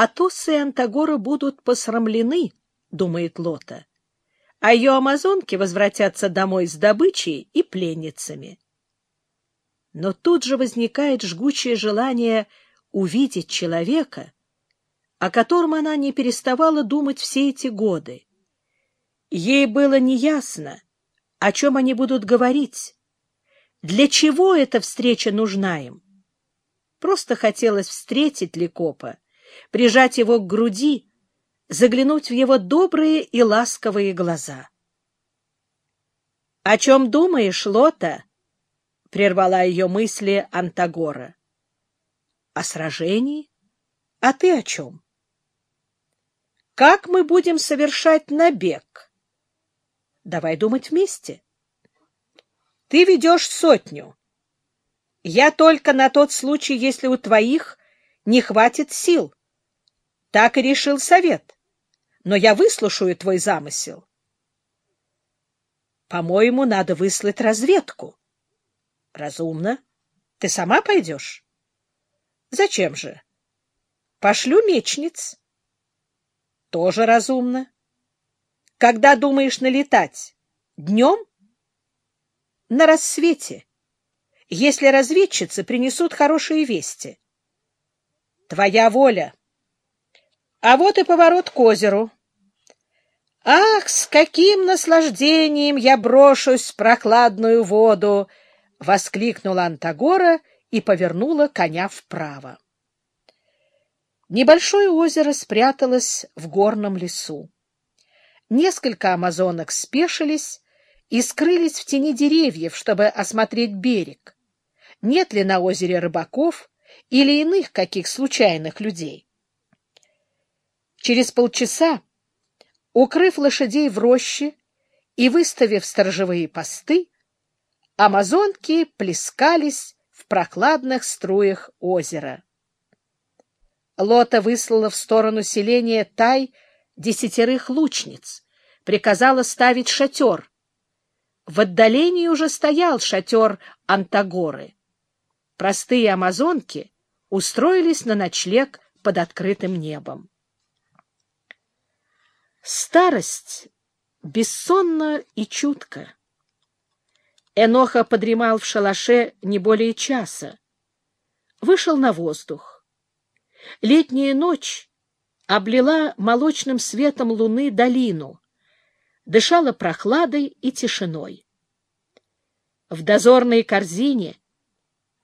Атос и Антагора будут посрамлены, — думает Лота, а ее амазонки возвратятся домой с добычей и пленницами. Но тут же возникает жгучее желание увидеть человека, о котором она не переставала думать все эти годы. Ей было неясно, о чем они будут говорить, для чего эта встреча нужна им. Просто хотелось встретить Ликопа, прижать его к груди, заглянуть в его добрые и ласковые глаза. — О чем думаешь, Лота? — прервала ее мысли Антагора. — О сражении? А ты о чем? — Как мы будем совершать набег? — Давай думать вместе. — Ты ведешь сотню. Я только на тот случай, если у твоих не хватит сил. Так и решил совет. Но я выслушаю твой замысел. По-моему, надо выслать разведку. Разумно. Ты сама пойдешь? Зачем же? Пошлю мечниц. Тоже разумно. Когда думаешь налетать? Днем? На рассвете, если разведчицы принесут хорошие вести. Твоя воля. А вот и поворот к озеру. Ах, с каким наслаждением я брошусь в прохладную воду! — воскликнула Антагора и повернула коня вправо. Небольшое озеро спряталось в горном лесу. Несколько амазонок спешились и скрылись в тени деревьев, чтобы осмотреть берег. Нет ли на озере рыбаков или иных каких случайных людей? Через полчаса, укрыв лошадей в роще и выставив сторожевые посты, амазонки плескались в прохладных струях озера. Лота выслала в сторону селения Тай десятерых лучниц, приказала ставить шатер. В отдалении уже стоял шатер Антагоры. Простые амазонки устроились на ночлег под открытым небом. Старость бессонна и чутка. Эноха подремал в шалаше не более часа. Вышел на воздух. Летняя ночь облила молочным светом луны долину, дышала прохладой и тишиной. В дозорной корзине,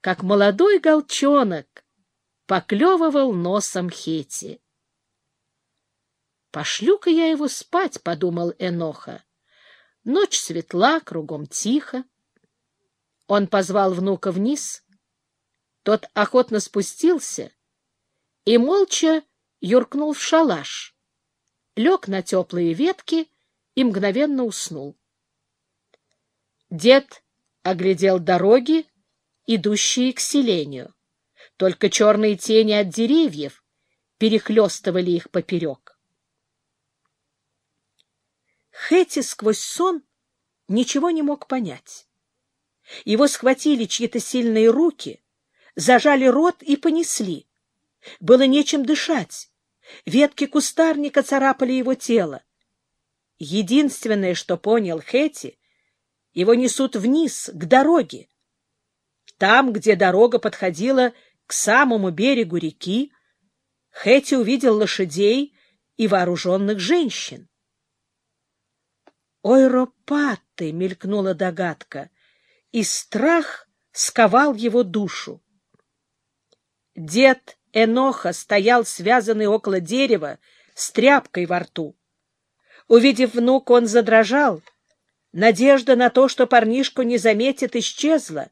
как молодой голчонок, поклевывал носом Хети. «Пошлю-ка я его спать», — подумал Эноха. Ночь светла, кругом тихо. Он позвал внука вниз. Тот охотно спустился и молча юркнул в шалаш, лег на теплые ветки и мгновенно уснул. Дед оглядел дороги, идущие к селению. Только черные тени от деревьев перехлестывали их поперек. Хэти сквозь сон ничего не мог понять. Его схватили чьи-то сильные руки, зажали рот и понесли. Было нечем дышать. Ветки кустарника царапали его тело. Единственное, что понял Хэти, его несут вниз, к дороге. Там, где дорога подходила к самому берегу реки, Хэти увидел лошадей и вооруженных женщин. «Ой, ропаты!» — мелькнула догадка и страх сковал его душу. Дед Эноха стоял связанный около дерева с тряпкой во рту. Увидев внука, он задрожал. Надежда на то, что парнишку не заметит, исчезла.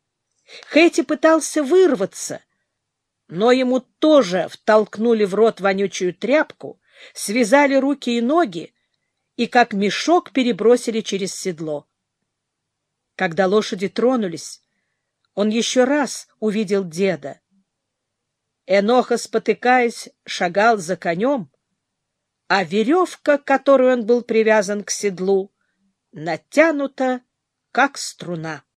Хэти пытался вырваться, но ему тоже втолкнули в рот вонючую тряпку, связали руки и ноги и как мешок перебросили через седло. Когда лошади тронулись, он еще раз увидел деда. Эноха, спотыкаясь, шагал за конем, а веревка, которой он был привязан к седлу, натянута, как струна.